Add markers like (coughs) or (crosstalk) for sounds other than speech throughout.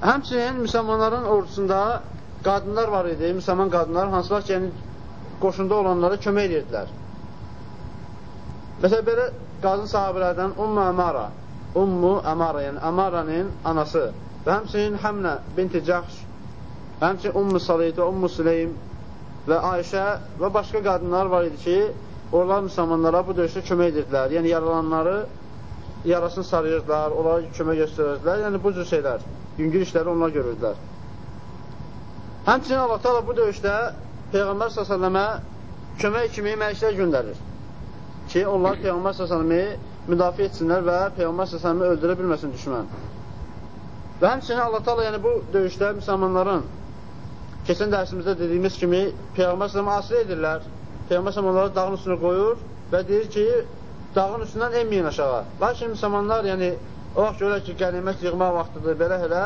Həmçinin müsəlmanların ordusunda qadınlar var idi, müsəlman qadınlar, hansılar ki, yəni, qoşunda olanlara kömək edirdilər. Məsələn, belə qadın sahabələrdən Ummu Əmara, Ummu Əmara, yəni Əmaranın anası və həmçinin Həmnə binti Cəhş, həmçinin Ummu Salid və Ummu Süleym və Ayşə və başqa qadınlar var idi ki, onlar müsəlmanlara bu döyüşdə kömək edirdilər. Yəni, yaralanları yarasını sarıyırdılar, onlara kömək göstərirdilər. Yəni, bu cür şeylər, yüngül işləri onlar görürdülər. Həmçinin Allah Teala bu döyüşdə Peyğəmbər s.ə.və kömək kimi mələklər göndərir ki, onlar Peyğəmbər s.ə.və müdafiə etsinlər və Peyğəmbər s.ə.və öldürə bilməsin düşmən. Və həmçinin Allah Teala yəni bu döyüşdə müsəlmanların keçən dərsimizdə dediyimiz kimi Peyğəmbər s.ə.və asir edirlər. Peyğəmbər s.ə.və onları dağın üstünə qoyur və deyir ki, dağın üstündən enməyin aşağı. Lakin müsəlmanlar, yəni, o vaxt görək ki, qənimət yığmaq vaxtıdır, belə elə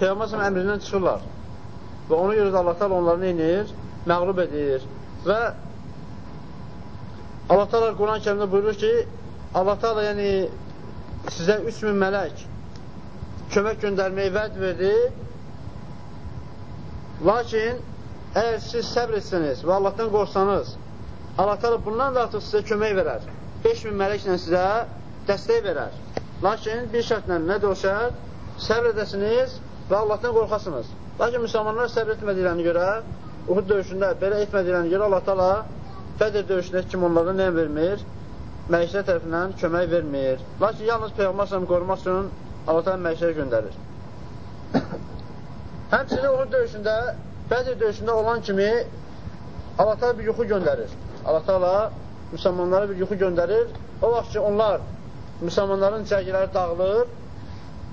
Peyğəmbər əmrindən çıxırlar. Və ona görə də Allah təala onları neynir? Məğlub edir. Və Allah təala Quran-ı Kərimdə buyurur ki, Allah təala yəni sizə 3000 mələk kömək göndərməyi vəd verdi. Lakin əgər siz səbr etsəniz və Allahdan qorsanız, Allah təala bundan da artıq sizə kömək verər. 5000 mələklə sizə dəstək verər. Lakin bir şərtlə nədir o şərt? Səbr edəsiniz və Allahdan qorxasınız. Lakin müsəlmanlar səbr etmədiklərini görə, Uhud döyüşündə belə etmədiklərini görə Allah tala Bədir döyüşündə kim onlara nə vermir? Mələklər tərəfindən kömək vermir. Lakin yalnız Peyğəmbər səhəm qorumaq üçün Allah tala mələklər göndərir. (coughs) Həmçinin Uhud döyüşündə, Bədir döyüşündə olan kimi Allah tala bir yuxu göndərir. Allah tala müsəlmanlara bir yuxu göndərir. O vaxt ki, onlar müsəlmanların cərgiləri dağılır,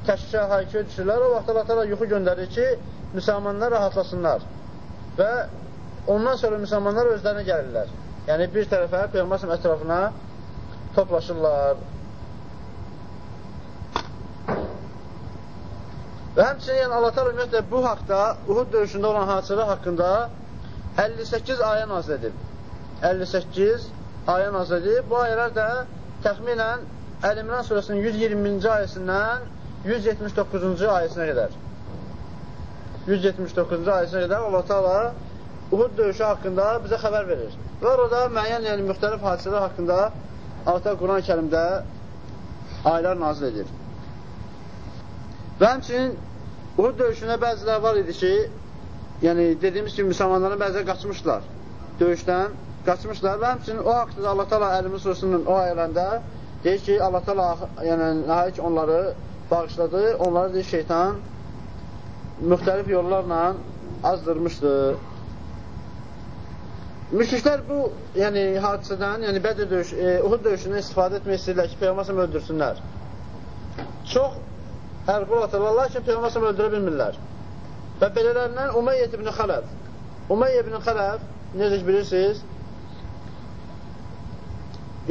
təşkişə hayküyə düşürlər. O vaxt Allah tala yuxu göndərir ki, müsəlmanlar rahatlasınlar və ondan sonra müsəlmanlar özlərinə gəlirlər. Yəni, bir tərəfə Peyğəmbər ətrafına toplaşırlar. Və həmçinin yəni, Allah təala ümumiyyətlə bu haqda, Uhud döyüşündə olan hadisələr haqqında 58 ayə nazil edib. 58 ayə nazil edib. Bu ayələr də təxminən Əl-İmran surəsinin 120-ci ayəsindən 179-cu ayəsinə qədər. 179-cu ayəsinə qədər Allah Taala Uhud döyüşü haqqında bizə xəbər verir. Və orada müəyyən, yəni müxtəlif hadisələr haqqında Allah Quran-ı Kərimdə ayələr nazil edir. Və həmçinin Uhud döyüşünə bəzilər var idi ki, yəni dediyimiz kimi müsəlmanların bəziləri qaçmışlar döyüşdən, qaçmışlar və həmçinin o haqda da Allah Taala Əl-İmran surəsinin o ayələrində deyir ki, Allah Taala yəni nəhayət onları bağışladı, onları deyir şeytan müxtəlif yollarla azdırmışdı. Müşriklər bu yəni, hadisədən, yəni Bədir döyüş, e, Uhud döyüşündən istifadə etmək istəyirlər ki, Peyğəmbər öldürsünlər. Çox ərqul atırlar, lakin Peyğəmbər öldürə bilmirlər. Və belələrindən Umeyyət ibn Xələf. Umeyyə ibn Xələf, necə bilirsiniz,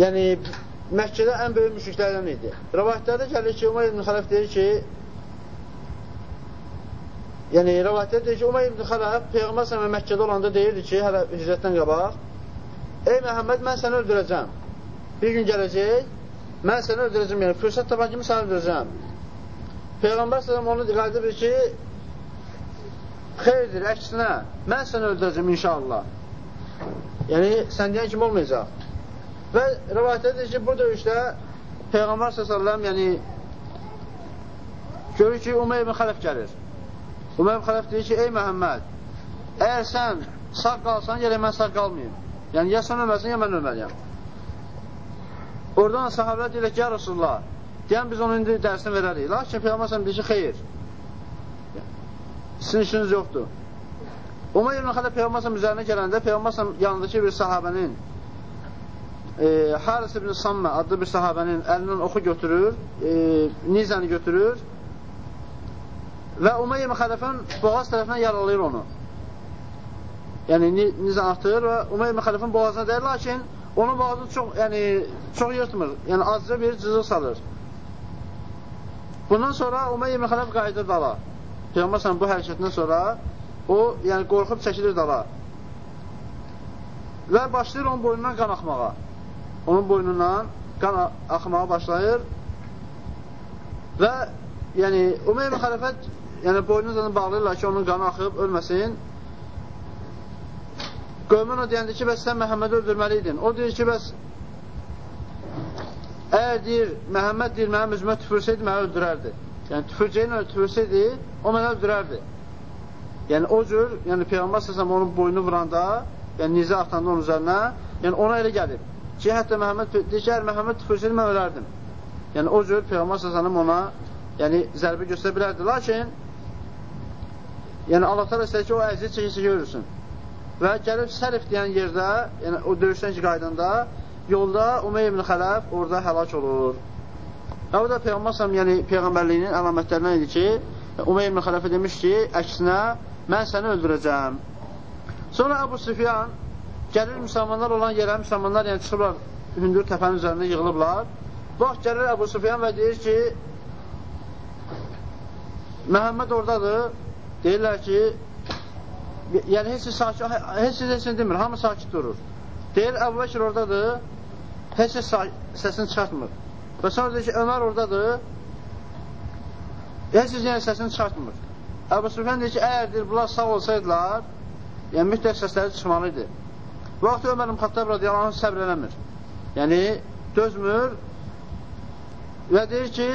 yəni Məkkədə ən böyük müşriklərdən idi. Rəvayətlərdə gəlir ki, Umeyyə ibn Xələf deyir ki, Yəni, rəvayətdə deyir ki, Umay ibn Xələf Peyğəmbər sənə Məkkədə olanda deyirdi ki, hələ hicrətdən qabaq, Ey Məhəmməd, mən səni öldürəcəm. Bir gün gələcək, mən səni öldürəcəm, yəni fürsət tapan kimi səni öldürəcəm. Peyğəmbər sənəm onu qayıdır ki, xeyirdir, əksinə, mən səni öldürəcəm inşallah. Yəni, sən deyən kimi olmayacaq. Və rəvayətdə deyir ki, bu döyüşdə Peyğəmbər s.ə.v yəni, görür ki, Umay ibn Xələf gəlir. Umar Xələf deyir ki, ey Məhəmməd, əgər sən sağ qalsan, yerə mən sağ qalmayayım. Yəni, ya sən ölməsin, ya mən ölməliyəm. Oradan sahabələr deyirlər ki, ya Rasulullah, deyən biz onun indi dərsini verərik. Lakin Peyğəmbər səhəm deyir ki, xeyr. Sizin işiniz yoxdur. Umar ibn Xələf Peyğəmbər səhəm üzərinə gələndə Peyğəmbər səhəm yanındakı bir sahabənin e, Haris ibn Sammə adlı bir sahabənin əlindən oxu götürür, e, nizəni götürür və Umeyyə Xələfən boğaz tərəfindən yaralayır onu. Yəni, nizə atır və Umeyyə Xələfən boğazına dəyir, lakin onun boğazını çox, yəni, çox yırtmır. Yəni, azca bir cızıq salır. Bundan sonra Umeyyə Xələf qayıdır dala. Peyğəmbər bu hərəkətindən sonra o, yəni, qorxub çəkilir dala. Və başlayır onun boynundan qan axmağa. Onun boynundan qan axmağa başlayır və yəni, Umeyyə Xələfət yəni boynuzla bağlayırlar ki, onun qanı axıb, ölməsin. Qövmün o deyəndə ki, bəs sən Məhəmmədi öldürməliydin. O deyir ki, bəs əgər deyir, Məhəmməd deyir, mənim üzümə tüfürsəydi, məni öldürərdi. Yəni, tüfürcəyin öyle tüfürsəydi, o mənə öldürərdi. Yəni, o cür, yəni Peyğəmbər səsəm onun boynu vuranda, yəni nizə atanda onun üzərinə, yəni ona elə gəlib ki, hətta Məhəmməd əgər Məhəmməd tüfürsəydi, mən ölərdim. Yəni, o cür Peyğəmbər səsəm ona yəni, zərbə göstərə bilərdi. Lakin, yəni Allah təala istəyir ki, o əziyyət çəkirsə görürsün. Və gəlib sərif deyən yerdə, yəni o döyüşdən ki qaydanda, yolda Umey ibn Xələf orada həlak olur. Və o da Peyğəmbər yəni peyğəmbərliyinin əlamətlərindən idi ki, Umey ibn Xələfə demiş ki, əksinə mən səni öldürəcəm. Sonra Əbu Süfyan gəlir müsəlmanlar olan yerə, müsəlmanlar yəni çıxıblar hündür təpənin üzərində yığılıblar. Bax, gəlir Əbu Süfyan və deyir ki, Məhəmməd oradadır, deyirlər ki, yəni heç sakit, heç heç demir, hamı sakit durur. Deyir, Əbu Bəkir oradadır, heç səsini çıxartmır. Və sonra deyir ki, Ömər oradadır, heç yəni səsini çıxartmır. Əbu Süfyan deyir ki, əgər deyir, bunlar sağ olsaydılar, yəni mütləq səsləri çıxmalı idi. Bu vaxt Ömər Xattab radiyallahu anh səbr eləmir. Yəni, dözmür və deyir ki,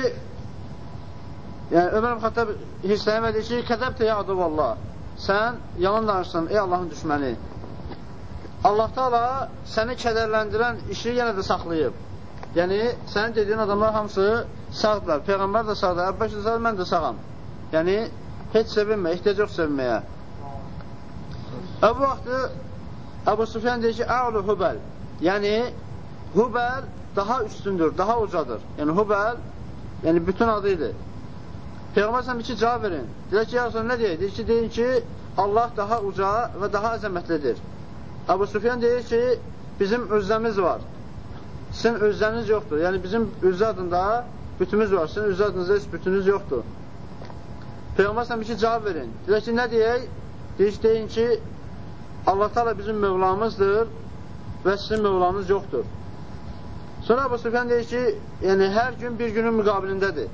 yəni Ömər Xattab hirslənir və deyir ki, kədəbtə ya adı vallah sən yalan danışsan, ey Allahın düşməni. Allah Taala səni kədərləndirən işi yenə də saxlayıb. Yəni, sənin dediyin adamlar hamısı sağdırlar. Peyğəmbər də sağdır, Əbbək də sağdır, mən də sağam. Yəni, heç sevinmə, ehtiyac yox sevinməyə. Və bu vaxtı Əbu Sufyan deyir ki, Əulu Hubəl. Yəni, Hubəl daha üstündür, daha ucadır. Yəni, Hubəl, yəni bütün adı idi. Peyğəmbər səhəm iki cavab verin. Deyir ki, ya nə deyir? Deyir ki, deyin ki, Allah daha uca və daha əzəmətlidir. Əbu Sufyan deyir ki, bizim özləmiz var. Sizin özləniz yoxdur. Yəni, bizim özlə adında bütümüz var. Sizin özlə adınızda heç bütünüz yoxdur. Peyğəmbər səhəm iki cavab verin. Deyir ki, nə deyək? Deyir ki, deyin ki, Allah taala bizim Mövlamızdır və sizin Mövlanız yoxdur. Sonra Əbu Sufyan deyir ki, yəni hər gün bir günün müqabilindədir.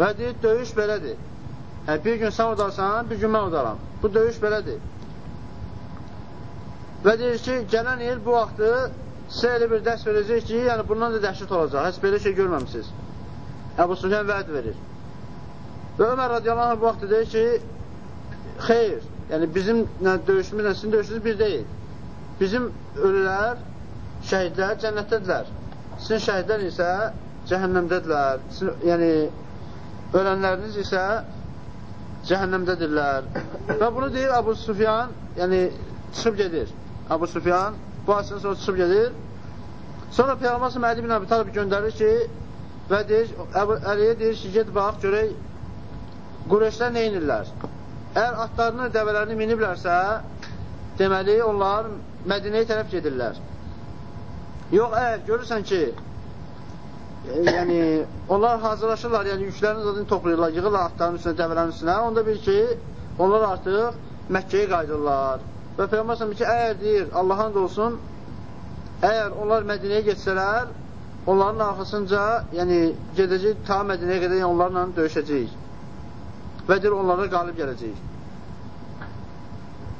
Və deyir, döyüş belədir. Hə, bir gün sən odarsan, bir gün mən odaram. Bu döyüş belədir. Və deyir ki, gələn il bu vaxtı sizə elə bir dərs verəcək ki, yəni bundan da dəhşət olacaq. Heç belə şey görməmişsiniz. Əbu Sufyan vəd verir. Və Ömər radiyallahu anh bu vaxtı deyir ki, xeyr, yəni bizim döyüşümüzlə sizin döyüşünüz bir deyil. Bizim ölülər, şəhidlər cənnətdədirlər. Sizin şəhidlər isə cəhənnəmdədirlər. Sizin, yəni ölənləriniz isə cəhənnəmdədirlər. Və bunu deyir Abu Sufyan, yəni çıxıb gedir. Abu Sufyan bu hadisədən sonra çıxıb gedir. Sonra Peyğəmbər sallallahu Əli bin Əbi Talib göndərir ki, və deyir, Əbu Əliyə deyir ki, get bax, görək Qureyşlər nə inirlər? Əgər atlarını, dəvələrini miniblərsə, deməli, onlar Mədinəyə tərəf gedirlər. Yox, əgər görürsən ki, yəni onlar hazırlaşırlar, yəni yüklərini zadını toplayırlar, yığırlar atların üstünə, dəvələrin üstünə. Onda bil ki, onlar artıq Məkkəyə qayıdırlar. Və Peyğəmbər sallallahu ki, əgər deyir, Allahın da olsun, əgər onlar Mədinəyə geçsələr, onların arxasınca, yəni gedəcək ta Mədinəyə qədər yəni, onlarla döyüşəcəyik. Və deyir, onlara qalib gələcəyik.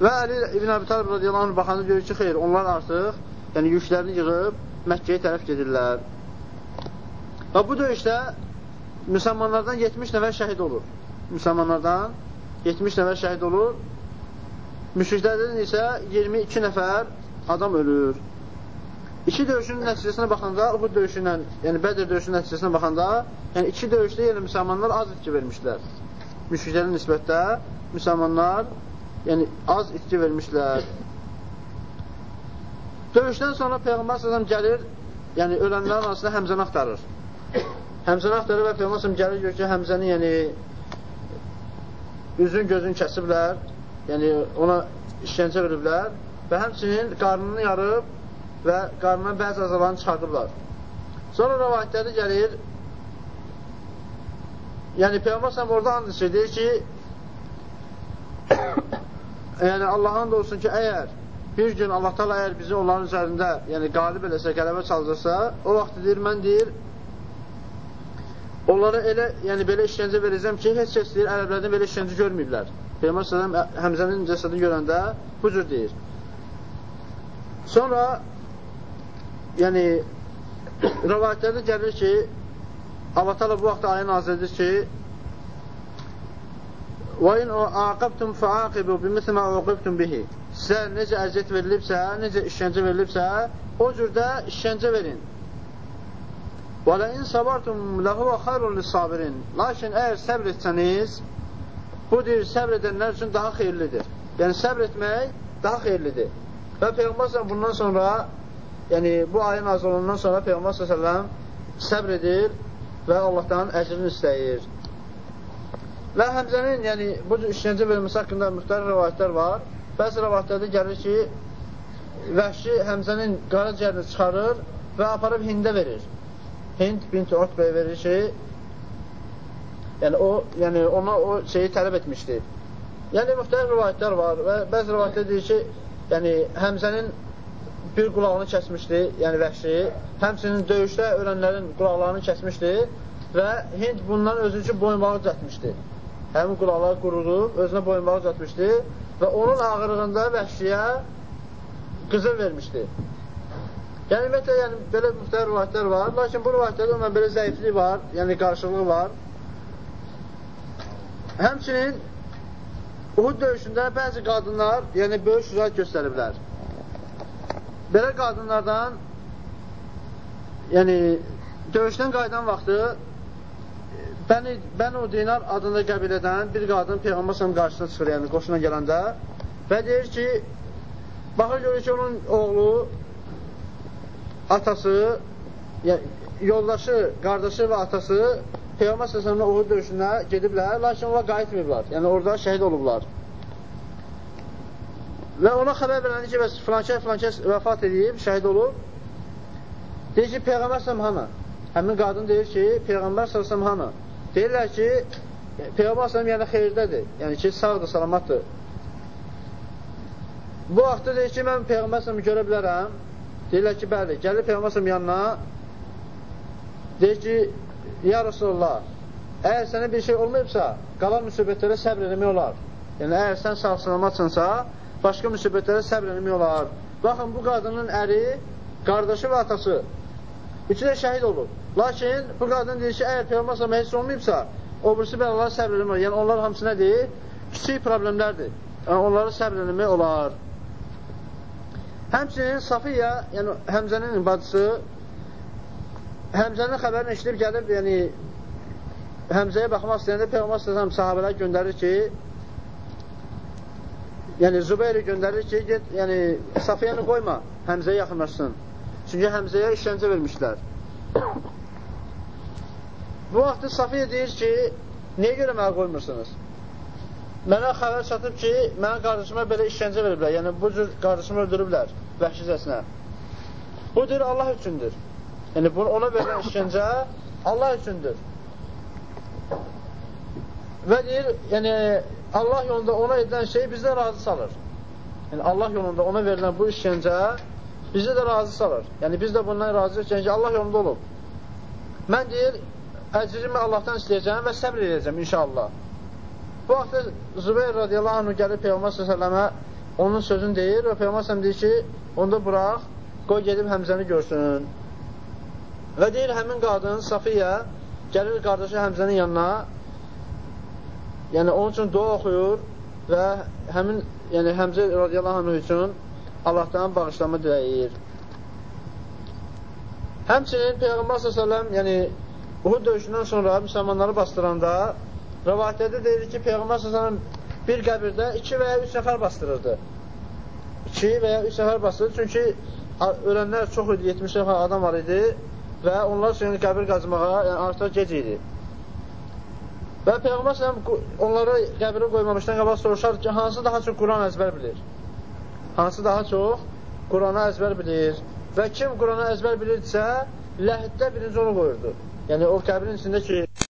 Və Əli İbn Əbi Talib radiyallahu anh baxanda görür ki, xeyr, onlar artıq yəni yüklərini yığıb Məkkəyə tərəf gedirlər. Və bu döyüşdə müsəlmanlardan 70 nəfər şəhid olur. Müsəlmanlardan 70 nəfər şəhid olur. Müşriklərdən isə 22 nəfər adam ölür. İki döyüşün nəticəsinə baxanda, bu döyüşünlə, yəni Bədir döyüşünün nəticəsinə baxanda, yəni iki döyüşdə yəni müsəlmanlar az itki vermişlər. Müşriklərin nisbətdə müsəlmanlar yəni az itki vermişlər. Döyüşdən sonra Peyğəmbər sallam gəlir, yəni ölənlərin arasında Həmzəni axtarır. Həmzəni axtarır və Peyğəmbər gəlir gör ki, Həmzəni yəni üzün gözün kəsiblər, yəni ona işgəncə veriblər və həmçinin qarnını yarıb və qarnından bəzi əzalarını çıxardıblar. Sonra rəvayətləri gəlir, yəni Peyğəmbər orada and içir, deyir ki, (coughs) yəni Allahın da olsun ki, əgər bir gün Allah təala əgər bizi onların üzərində, yəni qalib eləsə, qələbə çalacaqsa, o vaxt deyir, mən deyir, onlara elə, yəni belə işgəncə verəcəm ki, heç kəs deyir, ərəblərdən belə işgəncə görməyiblər. Peyğəmbər sələm Həmzənin cəsədini görəndə bu cür deyir. Sonra yəni (coughs) rəvayətlərdə gəlir ki, Allah təala bu vaxtda ayə nazil edir ki, Və in aqabtum fa'aqibu bimithli ma uqibtum bihi. Sizə necə əziyyət verilibsə, necə işgəncə verilibsə, o cürdə işgəncə verin. Və la in sabartum lahu xayrun lis-sabirin. Lakin əgər səbr etsəniz, bu deyir səbr edənlər üçün daha xeyirlidir. Yəni səbr etmək daha xeyirlidir. Və Peyğəmbər bundan sonra, yəni bu ayın nazil olundan sonra Peyğəmbər sallallahu səbr edir və Allahdan əcrini istəyir. Və Həmzənin, yəni bu cür işgəncə verilməsi haqqında müxtəlif rəvayətlər var. Bəzi rəvayətlərdə gəlir ki, vəhşi Həmzənin qaracərini çıxarır və aparıb Hində verir. Hind binti Otbəyə verir ki, yəni o, yəni ona o şeyi tələb etmişdi. Yəni müxtəlif rəvayətlər var və bəzi rəvayətlər deyir ki, yəni Həmzənin bir qulağını kəsmişdi, yəni vəhşi. Həmçinin döyüşdə ölənlərin qulaqlarını kəsmişdi və Hind bundan özü üçün boyunbağı düzətmişdi həmin qulaqları qurudub, özünə boyunbağı uzatmışdı və onun ağırlığında vəhşiyə qızıl vermişdi. Yəni, ümumiyyətlə, yəni, belə müxtər rivayətlər var, lakin bu rivayətlərdə ondan belə zəiflik var, yəni qarşılığı var. Həmçinin Uhud döyüşündə bəzi qadınlar, yəni böyük şücaət göstəriblər. Belə qadınlardan, yəni döyüşdən qaydan vaxtı Bəni, Bənu Dinar adında qəbilədən bir qadın Peyğəmbər səhəm qarşısına çıxır, yəni qoşuna gələndə və deyir ki, baxır görür ki, onun oğlu, atası, yoldaşı, qardaşı və atası Peyğəmbər səhəmlə Uğur döyüşünə gediblər, lakin onlar qayıtmayıblar, yəni orada şəhid olublar. Və ona xəbər verəndi ki, bəs filankə, filankə vəfat edib, şəhid olub. Deyir ki, Peyğəmbər səhəm hanı? Həmin qadın deyir ki, Peyğəmbər səhəm hanı? Deyirlər ki, Peyğəmbər s.ə.v yəni xeyrdədir, yəni ki, sağdır, salamatdır. Bu vaxtda deyir ki, mən Peyğəmbər s.ə.v görə bilərəm. Deyirlər ki, bəli, gəlir Peyğəmbər s.ə.v yanına, deyir ki, ya Rasulullah, əgər sənə bir şey olmayıbsa, qalan müsibətlərə səbr eləmək olar. Yəni, əgər sən sağ-salamatsınsa, başqa müsibətlərə səbr eləmək olar. Baxın, bu qadının əri, qardaşı və atası, üçü də şəhid olub. Lakin bu qadın deyir ki, əgər Peyğəmbər s.ə.v heç olmayıbsa, o birisi bəlalar səbr eləmək. Yəni, onlar hamısı nədir? Kiçik problemlərdir. Yəni, onları səbr eləmək olar. Həmçinin Safiyə, yəni Həmzənin bacısı, Həmzənin xəbərini eşidib gəlib, yəni Həmzəyə baxmaq istəyəndə Peyğəmbər s.ə.v sahabələr göndərir ki, yəni Zübeyri göndərir ki, get, yəni Safiyəni qoyma, Həmzəyə yaxınlaşsın. Çünki Həmzəyə işgəncə vermişlər. Bu vaxtda Safiyə deyir ki, niyə görə mənə qoymursunuz? Mənə xəbər çatıb ki, mənim qardaşıma belə işgəncə veriblər. Yəni, bu cür qardaşımı öldürüblər vəhşicəsinə. Bu deyir, Allah üçündür. Yəni, ona verilən işgəncə Allah üçündür. Və deyir, yəni, Allah yolunda ona edilən şey bizdə razı salır. Yəni, Allah yolunda ona verilən bu işgəncə bizi də razı salır. Yəni, biz də bundan razıyıq ki, Allah yolunda olub. Mən deyir, əcrimi Allahdan istəyəcəm və səbr edəcəm inşallah. Bu vaxtda Zübeyir radiyallahu anh gəlib Peyğəmbər s.ə.və onun sözünü deyir və Peyğəmbər s.ə.və deyir ki, onda burax, qoy gedib Həmzəni görsün. Və deyir, həmin qadın Safiyə gəlir qardaşı Həmzənin yanına, yəni onun üçün dua oxuyur və həmin yəni Həmzə radiyallahu anh üçün Allahdan bağışlama diləyir. Həmçinin Peyğəmbər s.ə.v yəni Uhud döyüşündən sonra müsəlmanları bastıranda rəvayətlərdə deyilir ki, Peyğəmbər s.ə.v bir qəbirdə iki və ya üç nəfər bastırırdı. İki və ya üç nəfər bastırırdı. Çünki ölənlər çox idi, 70 nəfər adam var idi və onlar üçün qəbir qazmağa yəni, artıq gec idi. Və Peyğəmbər s.ə.v onları qəbirə qoymamışdan qabaq soruşar ki, hansı daha çox Quran əzbər bilir? Hansı daha çox Quranı əzbər bilir? Və kim Quranı əzbər bilirdisə, ləhiddə birinci onu qoyurdu. Yəni o qəbrin içində ki,